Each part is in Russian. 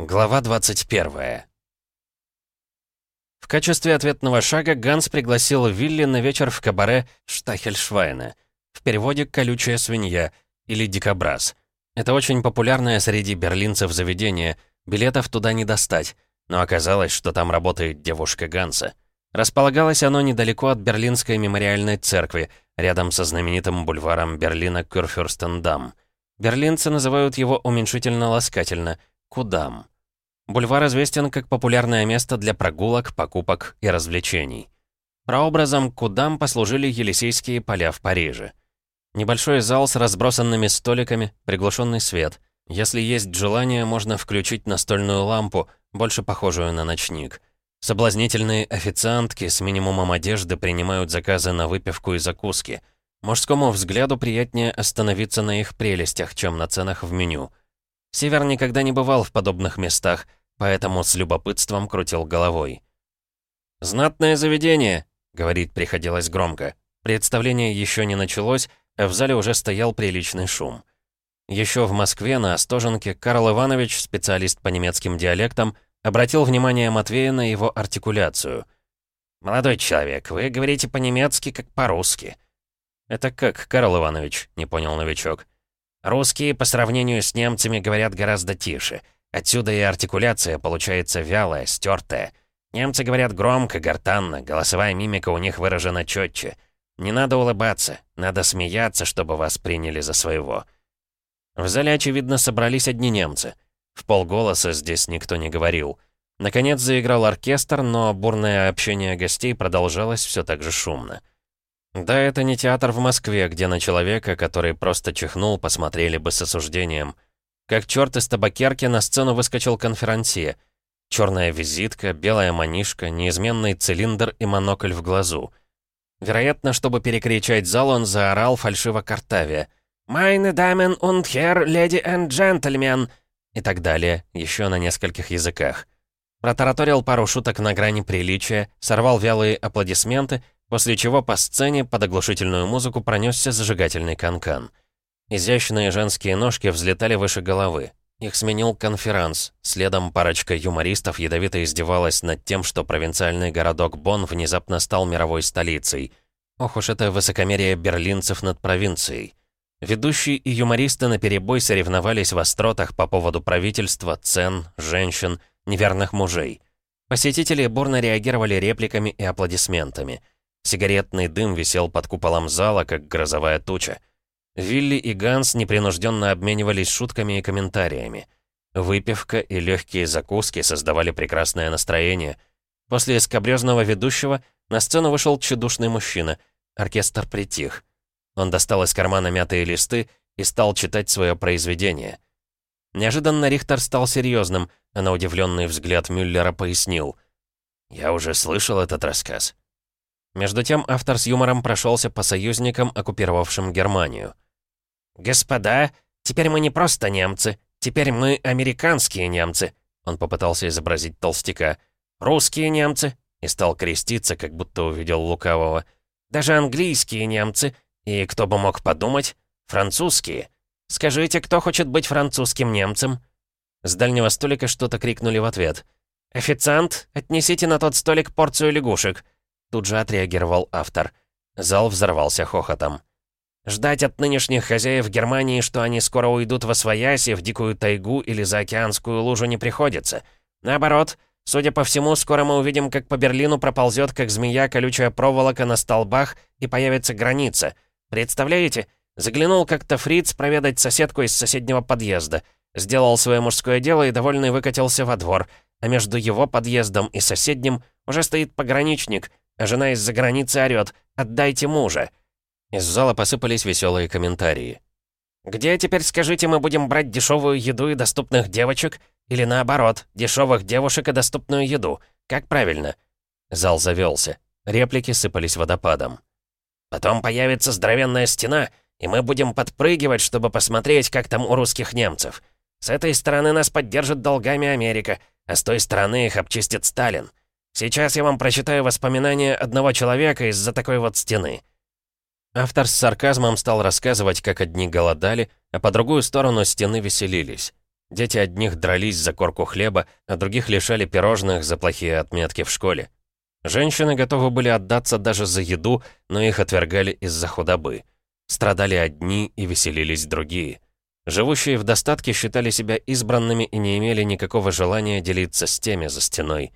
Глава 21 В качестве ответного шага Ганс пригласил Вилли на вечер в кабаре «Штахельшвайна». В переводе «колючая свинья» или «дикобраз». Это очень популярное среди берлинцев заведение, билетов туда не достать, но оказалось, что там работает девушка Ганса. Располагалось оно недалеко от Берлинской мемориальной церкви, рядом со знаменитым бульваром Берлина Кюрфюрстендам. Берлинцы называют его уменьшительно-ласкательно Кудам. Бульвар известен как популярное место для прогулок, покупок и развлечений. Прообразом Кудам послужили Елисейские поля в Париже. Небольшой зал с разбросанными столиками, приглушенный свет. Если есть желание, можно включить настольную лампу, больше похожую на ночник. Соблазнительные официантки с минимумом одежды принимают заказы на выпивку и закуски. Мужскому взгляду приятнее остановиться на их прелестях, чем на ценах в меню. Север никогда не бывал в подобных местах, поэтому с любопытством крутил головой. «Знатное заведение», — говорить приходилось громко. Представление еще не началось, а в зале уже стоял приличный шум. Еще в Москве на Остоженке Карл Иванович, специалист по немецким диалектам, обратил внимание Матвея на его артикуляцию. «Молодой человек, вы говорите по-немецки, как по-русски». «Это как, Карл Иванович?» — не понял новичок. Русские по сравнению с немцами говорят гораздо тише. Отсюда и артикуляция получается вялая, стертая. Немцы говорят громко, гортанно, голосовая мимика у них выражена четче. Не надо улыбаться, надо смеяться, чтобы вас приняли за своего. В зале, очевидно, собрались одни немцы. В полголоса здесь никто не говорил. Наконец заиграл оркестр, но бурное общение гостей продолжалось все так же шумно. Да, это не театр в Москве, где на человека, который просто чихнул, посмотрели бы с осуждением. Как черт из табакерки на сцену выскочил конферансье. Черная визитка, белая манишка, неизменный цилиндр и монокль в глазу. Вероятно, чтобы перекричать зал, он заорал фальшиво картавия. «Meine Damen und Herr, Lady and Gentlemen!» и так далее, еще на нескольких языках. Протараторил пару шуток на грани приличия, сорвал вялые аплодисменты После чего по сцене под оглушительную музыку пронесся зажигательный канкан. Изящные женские ножки взлетали выше головы. Их сменил конферанс. Следом парочка юмористов ядовито издевалась над тем, что провинциальный городок Бонн внезапно стал мировой столицей. Ох уж это высокомерие берлинцев над провинцией. Ведущие и юмористы наперебой соревновались в остротах по поводу правительства, цен, женщин, неверных мужей. Посетители бурно реагировали репликами и аплодисментами – Сигаретный дым висел под куполом зала, как грозовая туча. Вилли и Ганс непринужденно обменивались шутками и комментариями. Выпивка и легкие закуски создавали прекрасное настроение. После скобрёзного ведущего на сцену вышел тщедушный мужчина. Оркестр притих. Он достал из кармана мятые листы и стал читать свое произведение. Неожиданно Рихтер стал серьезным, а на удивленный взгляд Мюллера пояснил. «Я уже слышал этот рассказ. Между тем автор с юмором прошелся по союзникам, оккупировавшим Германию. «Господа, теперь мы не просто немцы, теперь мы американские немцы», он попытался изобразить толстяка. «Русские немцы», и стал креститься, как будто увидел лукавого. «Даже английские немцы, и кто бы мог подумать, французские. Скажите, кто хочет быть французским немцем?» С дальнего столика что-то крикнули в ответ. «Официант, отнесите на тот столик порцию лягушек». Тут же отреагировал автор. Зал взорвался хохотом. Ждать от нынешних хозяев Германии, что они скоро уйдут во свояси, в дикую тайгу или за океанскую лужу не приходится. Наоборот, судя по всему, скоро мы увидим, как по Берлину проползет, как змея, колючая проволока на столбах, и появится граница. Представляете? Заглянул как-то фриц проведать соседку из соседнего подъезда. Сделал свое мужское дело и довольный выкатился во двор. А между его подъездом и соседним уже стоит пограничник, жена из-за границы орёт «Отдайте мужа!». Из зала посыпались веселые комментарии. «Где теперь, скажите, мы будем брать дешевую еду и доступных девочек? Или наоборот, дешевых девушек и доступную еду? Как правильно?» Зал завелся. Реплики сыпались водопадом. «Потом появится здоровенная стена, и мы будем подпрыгивать, чтобы посмотреть, как там у русских немцев. С этой стороны нас поддержит долгами Америка, а с той стороны их обчистит Сталин. Сейчас я вам прочитаю воспоминания одного человека из-за такой вот стены». Автор с сарказмом стал рассказывать, как одни голодали, а по другую сторону стены веселились. Дети одних дрались за корку хлеба, а других лишали пирожных за плохие отметки в школе. Женщины готовы были отдаться даже за еду, но их отвергали из-за худобы. Страдали одни и веселились другие. Живущие в достатке считали себя избранными и не имели никакого желания делиться с теми за стеной.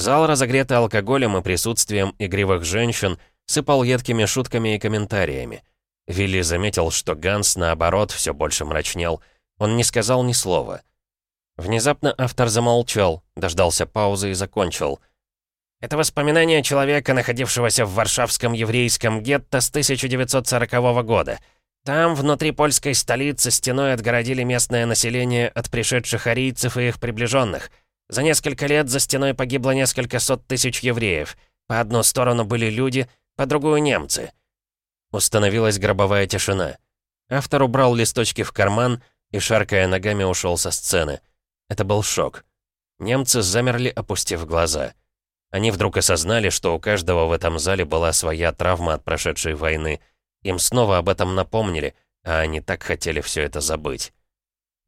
Зал, разогретый алкоголем и присутствием игривых женщин, сыпал едкими шутками и комментариями. Вилли заметил, что Ганс, наоборот, все больше мрачнел. Он не сказал ни слова. Внезапно автор замолчал, дождался паузы и закончил. «Это воспоминание человека, находившегося в варшавском еврейском гетто с 1940 года. Там, внутри польской столицы, стеной отгородили местное население от пришедших арийцев и их приближенных. За несколько лет за стеной погибло несколько сот тысяч евреев. По одну сторону были люди, по другую — немцы. Установилась гробовая тишина. Автор убрал листочки в карман и, шаркая ногами, ушел со сцены. Это был шок. Немцы замерли, опустив глаза. Они вдруг осознали, что у каждого в этом зале была своя травма от прошедшей войны. Им снова об этом напомнили, а они так хотели все это забыть.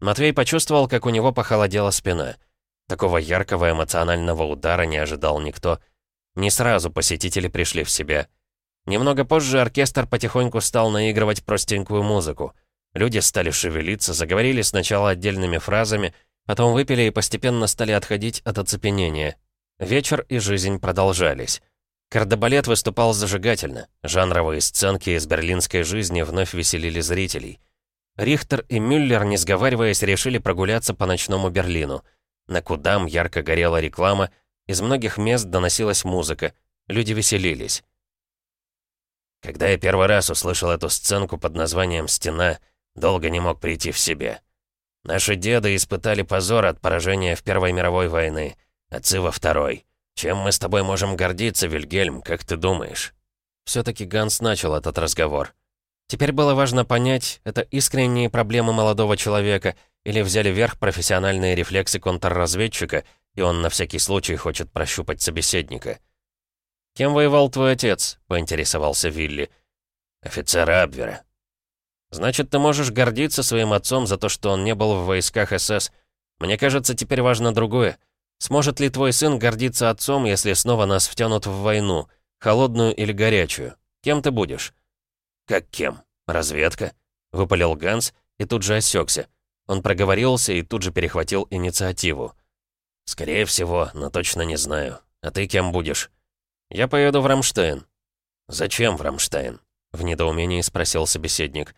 Матвей почувствовал, как у него похолодела спина — Такого яркого эмоционального удара не ожидал никто. Не сразу посетители пришли в себя. Немного позже оркестр потихоньку стал наигрывать простенькую музыку. Люди стали шевелиться, заговорили сначала отдельными фразами, потом выпили и постепенно стали отходить от оцепенения. Вечер и жизнь продолжались. Кардебалет выступал зажигательно. Жанровые сценки из берлинской жизни вновь веселили зрителей. Рихтер и Мюллер, не сговариваясь, решили прогуляться по ночному Берлину — на кудам ярко горела реклама, из многих мест доносилась музыка, люди веселились. Когда я первый раз услышал эту сценку под названием «Стена», долго не мог прийти в себя. Наши деды испытали позор от поражения в Первой мировой войны, отцы во Второй. Чем мы с тобой можем гордиться, Вильгельм, как ты думаешь? Все-таки Ганс начал этот разговор. Теперь было важно понять, это искренние проблемы молодого человека — или взяли верх профессиональные рефлексы контрразведчика, и он на всякий случай хочет прощупать собеседника. «Кем воевал твой отец?» — поинтересовался Вилли. «Офицера Абвера». «Значит, ты можешь гордиться своим отцом за то, что он не был в войсках СС. Мне кажется, теперь важно другое. Сможет ли твой сын гордиться отцом, если снова нас втянут в войну, холодную или горячую? Кем ты будешь?» «Как кем? Разведка?» — выпалил Ганс и тут же осекся. Он проговорился и тут же перехватил инициативу. «Скорее всего, но точно не знаю. А ты кем будешь?» «Я поеду в Рамштайн». «Зачем в Рамштайн?» — в недоумении спросил собеседник.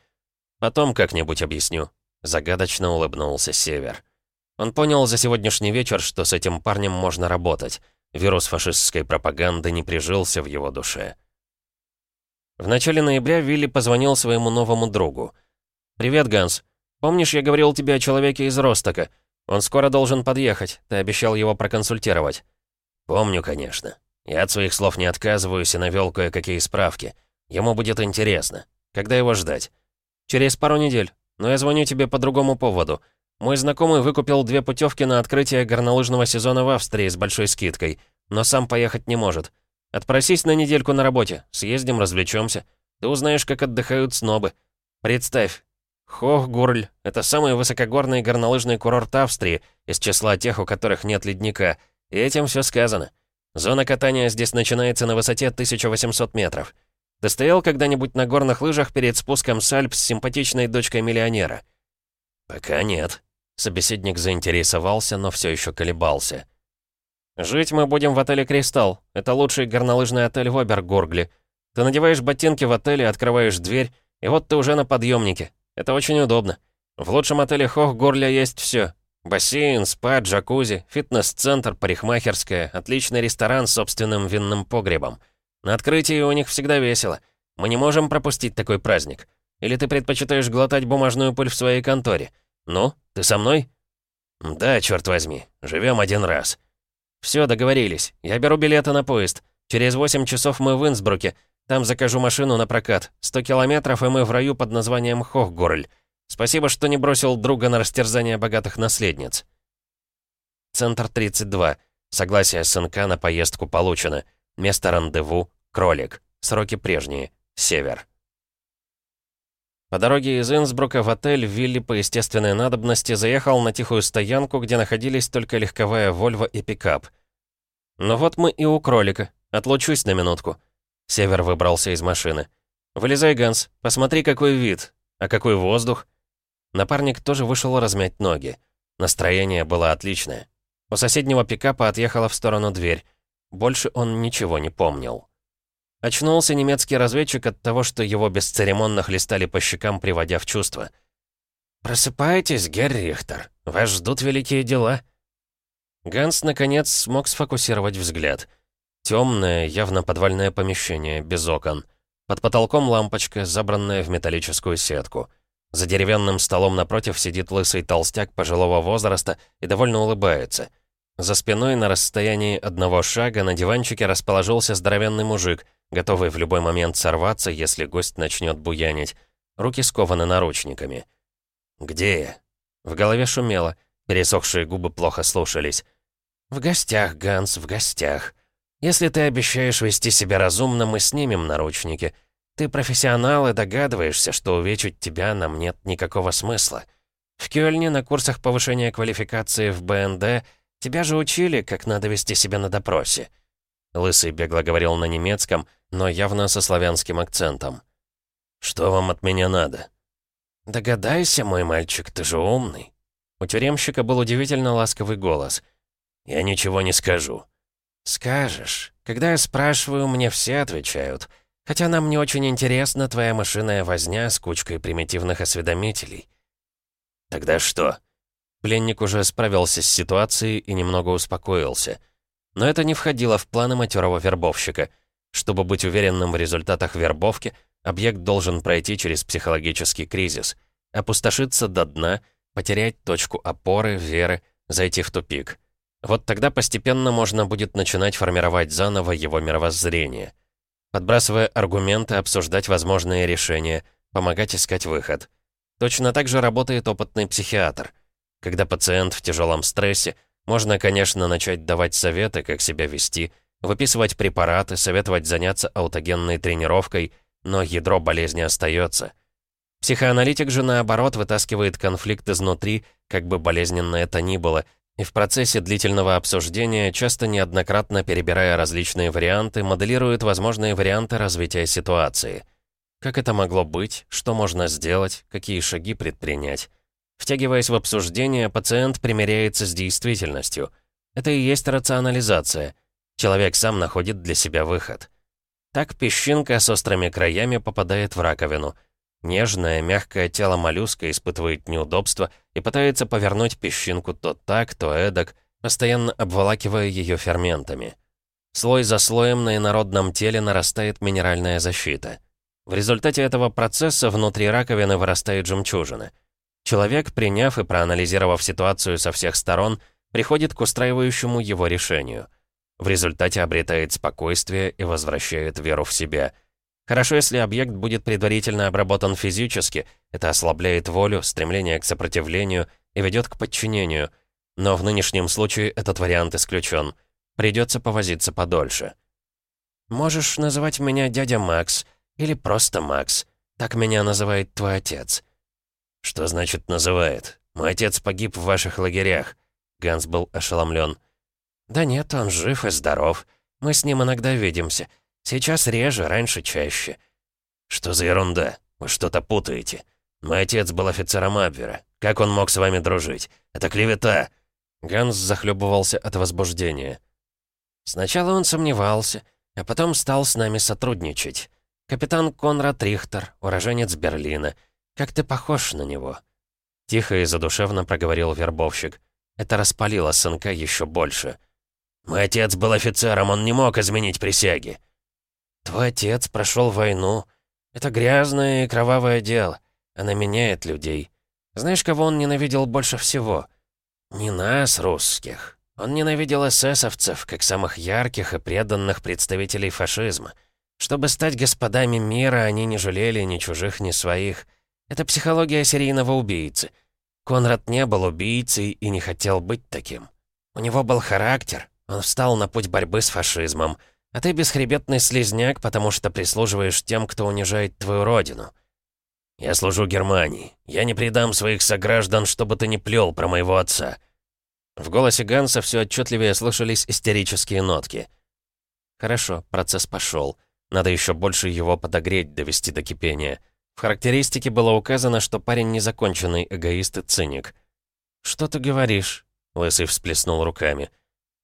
«Потом как-нибудь объясню». Загадочно улыбнулся Север. Он понял за сегодняшний вечер, что с этим парнем можно работать. Вирус фашистской пропаганды не прижился в его душе. В начале ноября Вилли позвонил своему новому другу. «Привет, Ганс. Помнишь, я говорил тебе о человеке из Ростока? Он скоро должен подъехать. Ты обещал его проконсультировать». «Помню, конечно. Я от своих слов не отказываюсь и навел кое-какие справки. Ему будет интересно. Когда его ждать?» «Через пару недель. Но я звоню тебе по другому поводу. Мой знакомый выкупил две путевки на открытие горнолыжного сезона в Австрии с большой скидкой, но сам поехать не может. Отпросись на недельку на работе, съездим, развлечемся. Ты узнаешь, как отдыхают снобы. Представь, Хохгурль — это самый высокогорный горнолыжный курорт Австрии, из числа тех, у которых нет ледника. И этим все сказано. Зона катания здесь начинается на высоте 1800 метров. Ты стоял когда-нибудь на горных лыжах перед спуском с Альп с симпатичной дочкой миллионера? Пока нет. Собеседник заинтересовался, но все еще колебался. «Жить мы будем в отеле «Кристалл». Это лучший горнолыжный отель в Обергургле. Ты надеваешь ботинки в отеле, открываешь дверь, и вот ты уже на подъемнике. Это очень удобно. В лучшем отеле Хохгорля есть все. Бассейн, спа, джакузи, фитнес-центр, парикмахерская, отличный ресторан с собственным винным погребом. На открытии у них всегда весело. Мы не можем пропустить такой праздник. Или ты предпочитаешь глотать бумажную пыль в своей конторе? Ну, ты со мной? Да, черт возьми, живем один раз. Все, договорились. Я беру билеты на поезд. Через 8 часов мы в Инсбруке. Там закажу машину на прокат. 100 километров, и мы в раю под названием Хохгорль. Спасибо, что не бросил друга на растерзание богатых наследниц. Центр 32. Согласие сынка на поездку получено. Место рандеву — Кролик. Сроки прежние. Север. По дороге из Инсбрука в отель Вилли по естественной надобности заехал на тихую стоянку, где находились только легковая Вольво и пикап. «Ну вот мы и у кролика. Отлучусь на минутку». Север выбрался из машины. «Вылезай, Ганс, посмотри, какой вид. А какой воздух?» Напарник тоже вышел размять ноги. Настроение было отличное. У соседнего пикапа отъехала в сторону дверь. Больше он ничего не помнил. Очнулся немецкий разведчик от того, что его бесцеремонно хлестали по щекам, приводя в чувство. «Просыпайтесь, Герр Рихтер. Вас ждут великие дела». Ганс, наконец, смог сфокусировать взгляд. Темное, явно подвальное помещение, без окон. Под потолком лампочка, забранная в металлическую сетку. За деревянным столом напротив сидит лысый толстяк пожилого возраста и довольно улыбается. За спиной на расстоянии одного шага на диванчике расположился здоровенный мужик — готовый в любой момент сорваться, если гость начнет буянить. Руки скованы наручниками. «Где я?» В голове шумело, пересохшие губы плохо слушались. «В гостях, Ганс, в гостях. Если ты обещаешь вести себя разумно, мы снимем наручники. Ты профессионал и догадываешься, что увечить тебя нам нет никакого смысла. В Кёльне на курсах повышения квалификации в БНД тебя же учили, как надо вести себя на допросе». Лысый бегло говорил на немецком, но явно со славянским акцентом. «Что вам от меня надо?» «Догадайся, мой мальчик, ты же умный». У тюремщика был удивительно ласковый голос. «Я ничего не скажу». «Скажешь. Когда я спрашиваю, мне все отвечают. Хотя нам не очень интересна твоя машинная возня с кучкой примитивных осведомителей». «Тогда что?» Пленник уже справился с ситуацией и немного успокоился. Но это не входило в планы матерого вербовщика — чтобы быть уверенным в результатах вербовки, объект должен пройти через психологический кризис, опустошиться до дна, потерять точку опоры, веры, зайти в тупик. Вот тогда постепенно можно будет начинать формировать заново его мировоззрение. Подбрасывая аргументы, обсуждать возможные решения, помогать искать выход. Точно так же работает опытный психиатр. Когда пациент в тяжелом стрессе, можно, конечно, начать давать советы, как себя вести, выписывать препараты, советовать заняться аутогенной тренировкой, но ядро болезни остается. Психоаналитик же, наоборот, вытаскивает конфликт изнутри, как бы болезненно это ни было, и в процессе длительного обсуждения, часто неоднократно перебирая различные варианты, моделирует возможные варианты развития ситуации. Как это могло быть, что можно сделать, какие шаги предпринять. Втягиваясь в обсуждение, пациент примиряется с действительностью. Это и есть рационализация — Человек сам находит для себя выход. Так песчинка с острыми краями попадает в раковину. Нежное, мягкое тело моллюска испытывает неудобство и пытается повернуть песчинку то так, то эдак, постоянно обволакивая ее ферментами. Слой за слоем на инородном теле нарастает минеральная защита. В результате этого процесса внутри раковины вырастает жемчужина. Человек, приняв и проанализировав ситуацию со всех сторон, приходит к устраивающему его решению – в результате обретает спокойствие и возвращает веру в себя. Хорошо, если объект будет предварительно обработан физически, это ослабляет волю, стремление к сопротивлению и ведет к подчинению. Но в нынешнем случае этот вариант исключен. Придется повозиться подольше. «Можешь называть меня дядя Макс или просто Макс. Так меня называет твой отец». «Что значит «называет»? Мой отец погиб в ваших лагерях». Ганс был ошеломлен. «Да нет, он жив и здоров. Мы с ним иногда видимся. Сейчас реже, раньше чаще». «Что за ерунда? Вы что-то путаете. Мой отец был офицером Абвера. Как он мог с вами дружить? Это клевета!» Ганс захлебывался от возбуждения. Сначала он сомневался, а потом стал с нами сотрудничать. Капитан Конрад Рихтер, уроженец Берлина. Как ты похож на него?» Тихо и задушевно проговорил вербовщик. Это распалило сынка еще больше. Мой отец был офицером, он не мог изменить присяги. Твой отец прошел войну. Это грязное и кровавое дело. Она меняет людей. Знаешь, кого он ненавидел больше всего? Не нас, русских. Он ненавидел эсэсовцев, как самых ярких и преданных представителей фашизма. Чтобы стать господами мира, они не жалели ни чужих, ни своих. Это психология серийного убийцы. Конрад не был убийцей и не хотел быть таким. У него был характер, он встал на путь борьбы с фашизмом. А ты бесхребетный слезняк, потому что прислуживаешь тем, кто унижает твою родину. Я служу Германии. Я не предам своих сограждан, чтобы ты не плел про моего отца». В голосе Ганса все отчетливее слышались истерические нотки. «Хорошо, процесс пошел. Надо еще больше его подогреть, довести до кипения». В характеристике было указано, что парень незаконченный эгоист и циник. «Что ты говоришь?» — Лысый всплеснул руками.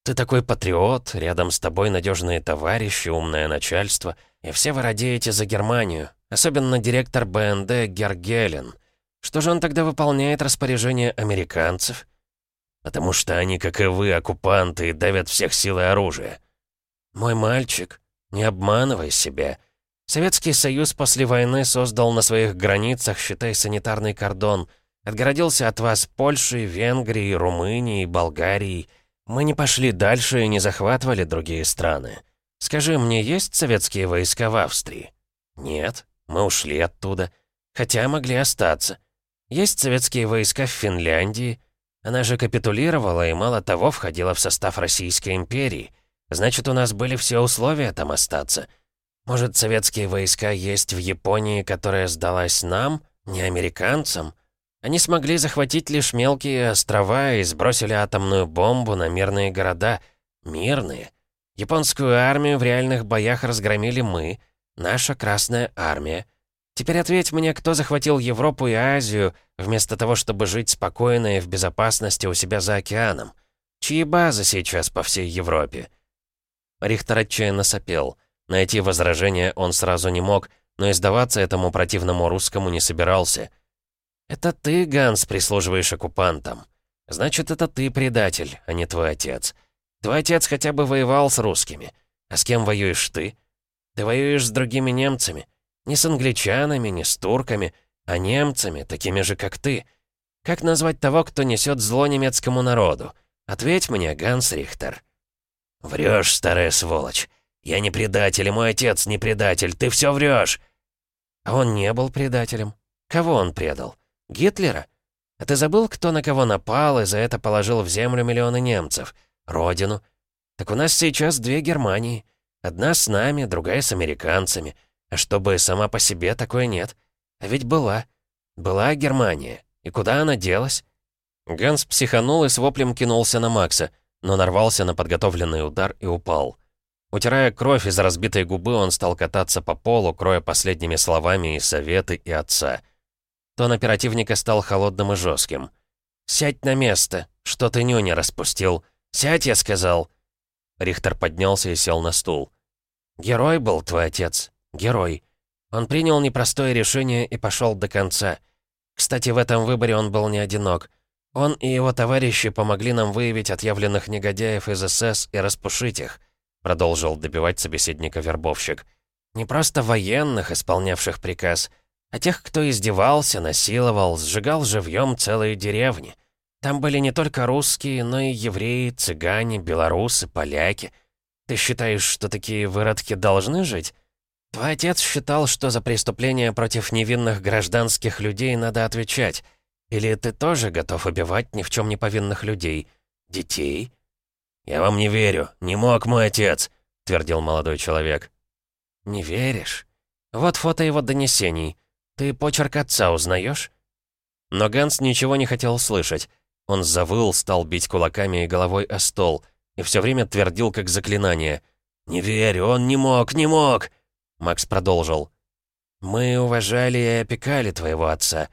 «Ты такой патриот, рядом с тобой надежные товарищи, умное начальство, и все вы радеете за Германию, особенно директор БНД Гергелен. Что же он тогда выполняет распоряжение американцев?» «Потому что они, как и вы, оккупанты, давят всех силой оружия». «Мой мальчик, не обманывай себя». Советский Союз после войны создал на своих границах, считай, санитарный кордон. Отгородился от вас Польшей, Венгрией, Румынией, Болгарией. Мы не пошли дальше и не захватывали другие страны. Скажи, мне есть советские войска в Австрии? Нет, мы ушли оттуда. Хотя могли остаться. Есть советские войска в Финляндии. Она же капитулировала и, мало того, входила в состав Российской империи. Значит, у нас были все условия там остаться. Может, советские войска есть в Японии, которая сдалась нам, не американцам? Они смогли захватить лишь мелкие острова и сбросили атомную бомбу на мирные города. Мирные. Японскую армию в реальных боях разгромили мы, наша Красная Армия. Теперь ответь мне, кто захватил Европу и Азию, вместо того, чтобы жить спокойно и в безопасности у себя за океаном? Чьи базы сейчас по всей Европе?» Рихтер отчаянно сопел. Найти возражение он сразу не мог, но издаваться этому противному русскому не собирался. «Это ты, Ганс, прислуживаешь оккупантам. Значит, это ты предатель, а не твой отец. Твой отец хотя бы воевал с русскими. А с кем воюешь ты? Ты воюешь с другими немцами. Не с англичанами, не с турками, а немцами, такими же, как ты. Как назвать того, кто несет зло немецкому народу? Ответь мне, Ганс Рихтер». «Врешь, старая сволочь. «Я не предатель, и мой отец не предатель, ты все врешь!» А он не был предателем. Кого он предал? Гитлера? А ты забыл, кто на кого напал и за это положил в землю миллионы немцев? Родину? Так у нас сейчас две Германии. Одна с нами, другая с американцами. А чтобы сама по себе, такое нет. А ведь была. Была Германия. И куда она делась? Ганс психанул и с воплем кинулся на Макса, но нарвался на подготовленный удар и упал. Утирая кровь из разбитой губы, он стал кататься по полу, кроя последними словами и советы, и отца. Тон оперативника стал холодным и жестким. «Сядь на место! Что ты нюни распустил? Сядь, я сказал!» Рихтер поднялся и сел на стул. «Герой был твой отец. Герой. Он принял непростое решение и пошел до конца. Кстати, в этом выборе он был не одинок. Он и его товарищи помогли нам выявить отъявленных негодяев из СС и распушить их. Продолжил добивать собеседника вербовщик. Не просто военных, исполнявших приказ, а тех, кто издевался, насиловал, сжигал живьем целые деревни. Там были не только русские, но и евреи, цыгане, белорусы, поляки. Ты считаешь, что такие выродки должны жить? Твой отец считал, что за преступления против невинных гражданских людей надо отвечать. Или ты тоже готов убивать ни в чем не повинных людей? Детей? «Я вам не верю. Не мог мой отец», — твердил молодой человек. «Не веришь? Вот фото его донесений. Ты почерк отца узнаешь?» Но Ганс ничего не хотел слышать. Он завыл, стал бить кулаками и головой о стол, и все время твердил как заклинание. «Не верю, он не мог, не мог!» Макс продолжил. «Мы уважали и опекали твоего отца.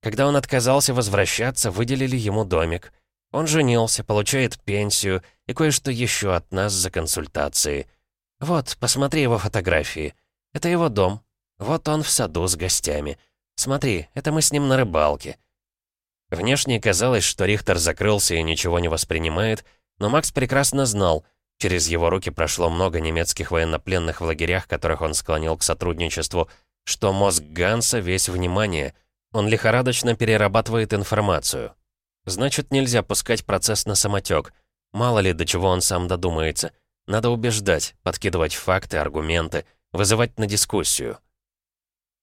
Когда он отказался возвращаться, выделили ему домик. Он женился, получает пенсию и кое-что еще от нас за консультации. Вот, посмотри его фотографии. Это его дом. Вот он в саду с гостями. Смотри, это мы с ним на рыбалке». Внешне казалось, что Рихтер закрылся и ничего не воспринимает, но Макс прекрасно знал, через его руки прошло много немецких военнопленных в лагерях, которых он склонил к сотрудничеству, что мозг Ганса весь внимание, он лихорадочно перерабатывает информацию. Значит, нельзя пускать процесс на самотек. Мало ли, до чего он сам додумается. Надо убеждать, подкидывать факты, аргументы, вызывать на дискуссию.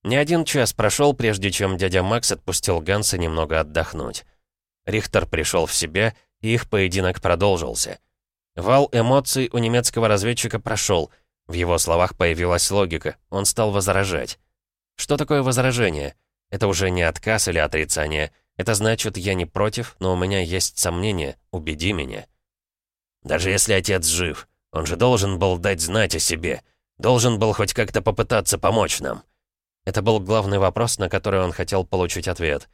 Не один час прошел, прежде чем дядя Макс отпустил Ганса немного отдохнуть. Рихтер пришел в себя, и их поединок продолжился. Вал эмоций у немецкого разведчика прошел. В его словах появилась логика, он стал возражать. Что такое возражение? Это уже не отказ или отрицание. Это значит, я не против, но у меня есть сомнения. Убеди меня. Даже если отец жив, он же должен был дать знать о себе. Должен был хоть как-то попытаться помочь нам. Это был главный вопрос, на который он хотел получить ответ.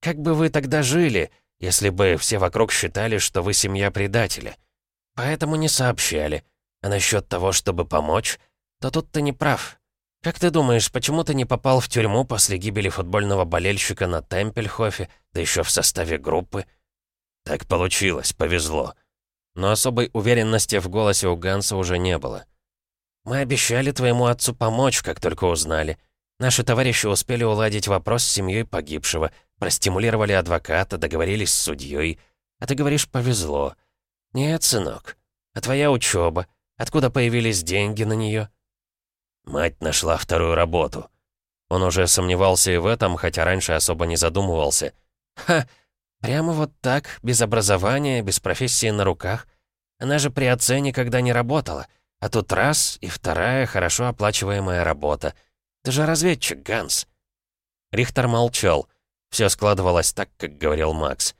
«Как бы вы тогда жили, если бы все вокруг считали, что вы семья предателя? Поэтому не сообщали. А насчет того, чтобы помочь, то тут ты не прав. Как ты думаешь, почему ты не попал в тюрьму после гибели футбольного болельщика на Темпельхофе, да еще в составе группы?» «Так получилось, повезло». Но особой уверенности в голосе у Ганса уже не было. «Мы обещали твоему отцу помочь, как только узнали. Наши товарищи успели уладить вопрос с семьей погибшего, простимулировали адвоката, договорились с судьей. А ты говоришь, повезло. Нет, сынок. А твоя учеба? Откуда появились деньги на нее? Мать нашла вторую работу. Он уже сомневался и в этом, хотя раньше особо не задумывался. Ха! Прямо вот так, без образования, без профессии на руках. Она же при отце никогда не работала. А тут раз и вторая хорошо оплачиваемая работа. Ты же разведчик, Ганс. Рихтер молчал. Все складывалось так, как говорил Макс.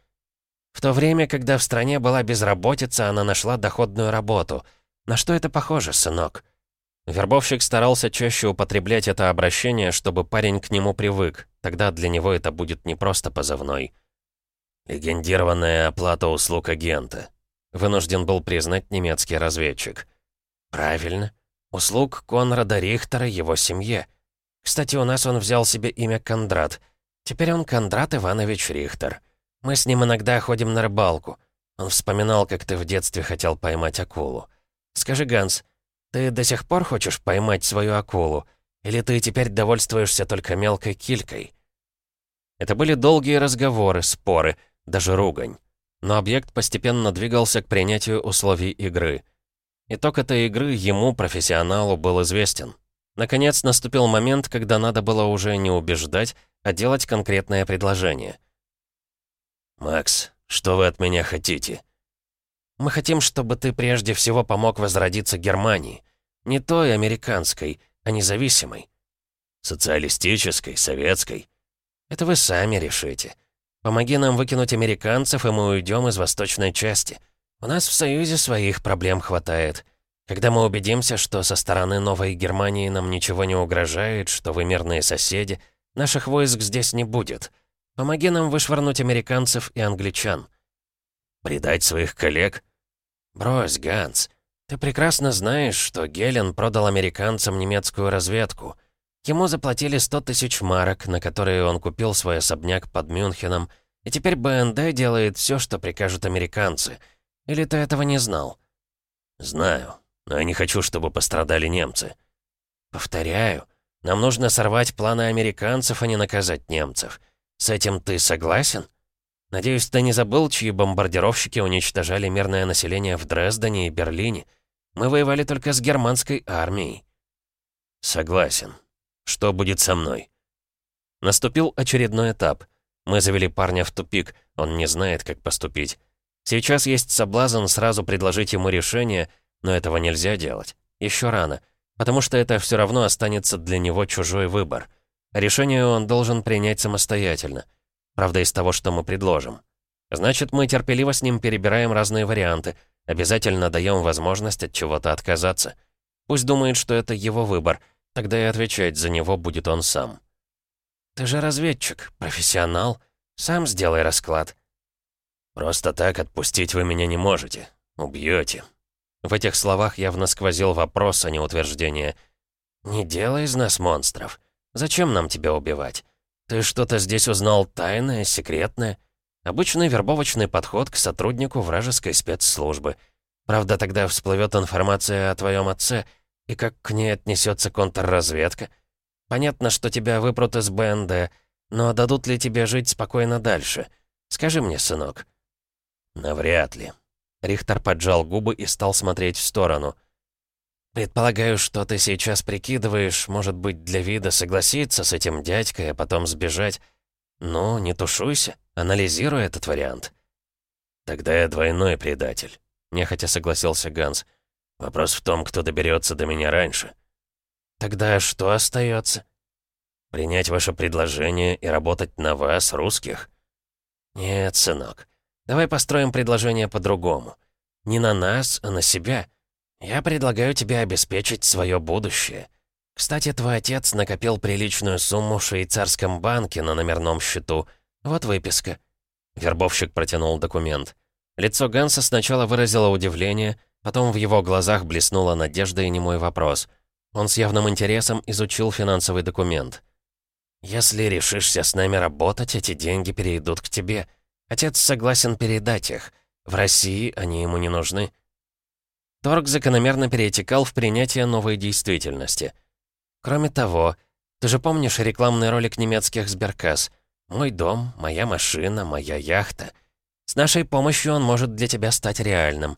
В то время, когда в стране была безработица, она нашла доходную работу. На что это похоже, сынок? Вербовщик старался чаще употреблять это обращение, чтобы парень к нему привык. Тогда для него это будет не просто позывной. Легендированная оплата услуг агента. Вынужден был признать немецкий разведчик. Правильно. Услуг Конрада Рихтера его семье. Кстати, у нас он взял себе имя Кондрат. Теперь он Кондрат Иванович Рихтер. Мы с ним иногда ходим на рыбалку. Он вспоминал, как ты в детстве хотел поймать акулу. Скажи, Ганс, ты до сих пор хочешь поймать свою акулу? Или ты теперь довольствуешься только мелкой килькой?» Это были долгие разговоры, споры — даже ругань. Но объект постепенно двигался к принятию условий игры. Итог этой игры ему, профессионалу, был известен. Наконец наступил момент, когда надо было уже не убеждать, а делать конкретное предложение. «Макс, что вы от меня хотите?» «Мы хотим, чтобы ты прежде всего помог возродиться Германии. Не той американской, а независимой». «Социалистической, советской?» «Это вы сами решите. Помоги нам выкинуть американцев, и мы уйдем из восточной части. У нас в Союзе своих проблем хватает. Когда мы убедимся, что со стороны Новой Германии нам ничего не угрожает, что вы мирные соседи, наших войск здесь не будет. Помоги нам вышвырнуть американцев и англичан». «Предать своих коллег?» «Брось, Ганс. Ты прекрасно знаешь, что Гелен продал американцам немецкую разведку. Ему заплатили 100 тысяч марок, на которые он купил свой особняк под Мюнхеном, и теперь БНД делает все, что прикажут американцы. Или ты этого не знал? Знаю, но я не хочу, чтобы пострадали немцы. Повторяю, нам нужно сорвать планы американцев, а не наказать немцев. С этим ты согласен? Надеюсь, ты не забыл, чьи бомбардировщики уничтожали мирное население в Дрездене и Берлине? Мы воевали только с германской армией. Согласен. Что будет со мной? Наступил очередной этап. Мы завели парня в тупик, он не знает, как поступить. Сейчас есть соблазн сразу предложить ему решение, но этого нельзя делать. Еще рано, потому что это все равно останется для него чужой выбор. Решение он должен принять самостоятельно. Правда, из того, что мы предложим. Значит, мы терпеливо с ним перебираем разные варианты, обязательно даем возможность от чего-то отказаться. Пусть думает, что это его выбор — Тогда и отвечать за него будет он сам. «Ты же разведчик, профессионал. Сам сделай расклад». «Просто так отпустить вы меня не можете. Убьете». В этих словах явно сквозил вопрос, а не утверждение. «Не делай из нас монстров. Зачем нам тебя убивать? Ты что-то здесь узнал тайное, секретное? Обычный вербовочный подход к сотруднику вражеской спецслужбы. Правда, тогда всплывет информация о твоем отце — и как к ней отнесется контрразведка? Понятно, что тебя выпрут из БНД, но дадут ли тебе жить спокойно дальше? Скажи мне, сынок». «Навряд ли». Рихтер поджал губы и стал смотреть в сторону. «Предполагаю, что ты сейчас прикидываешь, может быть, для вида согласиться с этим дядькой, а потом сбежать. Ну, не тушуйся, анализируй этот вариант». «Тогда я двойной предатель», — нехотя согласился Ганс. Вопрос в том, кто доберется до меня раньше. Тогда что остается? Принять ваше предложение и работать на вас, русских? Нет, сынок. Давай построим предложение по-другому. Не на нас, а на себя. Я предлагаю тебе обеспечить свое будущее. Кстати, твой отец накопил приличную сумму в швейцарском банке на номерном счету. Вот выписка. Вербовщик протянул документ. Лицо Ганса сначала выразило удивление, потом в его глазах блеснула надежда и немой вопрос. Он с явным интересом изучил финансовый документ. «Если решишься с нами работать, эти деньги перейдут к тебе. Отец согласен передать их. В России они ему не нужны». Торг закономерно перетекал в принятие новой действительности. Кроме того, ты же помнишь рекламный ролик немецких сберкасс «Мой дом, моя машина, моя яхта». С нашей помощью он может для тебя стать реальным.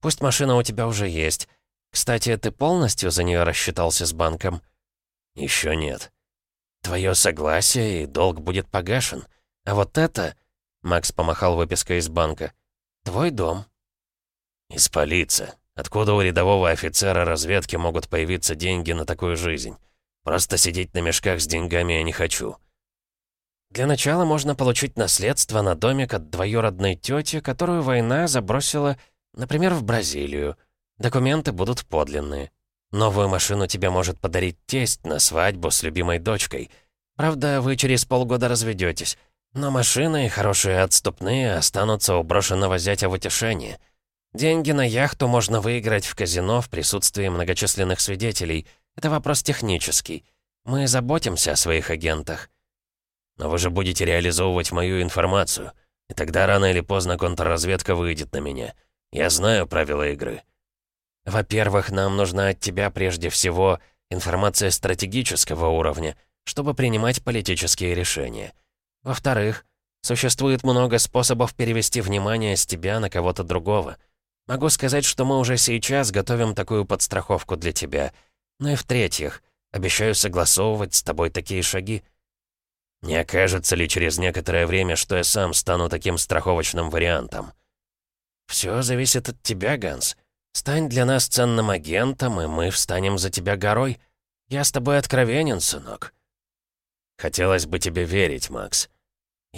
Пусть машина у тебя уже есть. Кстати, ты полностью за нее рассчитался с банком? Еще нет. Твое согласие, и долг будет погашен. А вот это...» Макс помахал выпиской из банка. «Твой дом». «Испалиться. Откуда у рядового офицера разведки могут появиться деньги на такую жизнь? Просто сидеть на мешках с деньгами я не хочу». Для начала можно получить наследство на домик от двоюродной тети, которую война забросила, например, в Бразилию. Документы будут подлинные. Новую машину тебе может подарить тесть на свадьбу с любимой дочкой. Правда, вы через полгода разведетесь. Но машины и хорошие отступные останутся у брошенного зятя в утешении. Деньги на яхту можно выиграть в казино в присутствии многочисленных свидетелей. Это вопрос технический. Мы заботимся о своих агентах. Но вы же будете реализовывать мою информацию. И тогда рано или поздно контрразведка выйдет на меня. Я знаю правила игры. Во-первых, нам нужна от тебя прежде всего информация стратегического уровня, чтобы принимать политические решения. Во-вторых, существует много способов перевести внимание с тебя на кого-то другого. Могу сказать, что мы уже сейчас готовим такую подстраховку для тебя. Ну и в-третьих, обещаю согласовывать с тобой такие шаги. Не окажется ли через некоторое время, что я сам стану таким страховочным вариантом? Все зависит от тебя, Ганс. Стань для нас ценным агентом, и мы встанем за тебя горой. Я с тобой откровенен, сынок. Хотелось бы тебе верить, Макс.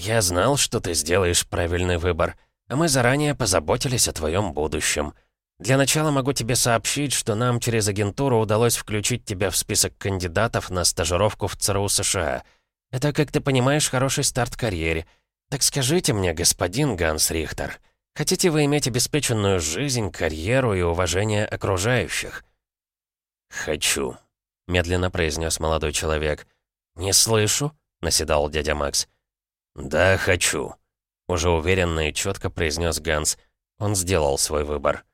Я знал, что ты сделаешь правильный выбор, а мы заранее позаботились о твоем будущем. Для начала могу тебе сообщить, что нам через агентуру удалось включить тебя в список кандидатов на стажировку в ЦРУ США. Это, как ты понимаешь, хороший старт карьере. Так скажите мне, господин Ганс Рихтер, Хотите вы иметь обеспеченную жизнь, карьеру и уважение окружающих?» «Хочу», — медленно произнес молодой человек. «Не слышу», — наседал дядя Макс. «Да, хочу», — уже уверенно и четко произнес Ганс. Он сделал свой выбор.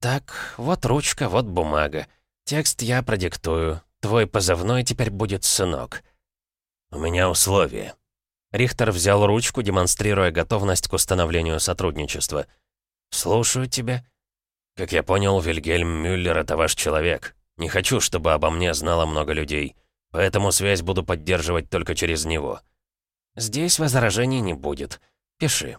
«Так, вот ручка, вот бумага. Текст я продиктую. Твой позывной теперь будет «сынок». «У меня условия», Рихтер взял ручку, демонстрируя готовность к установлению сотрудничества. «Слушаю тебя». «Как я понял, Вильгельм Мюллер — это ваш человек. Не хочу, чтобы обо мне знало много людей. Поэтому связь буду поддерживать только через него». «Здесь возражений не будет. Пиши».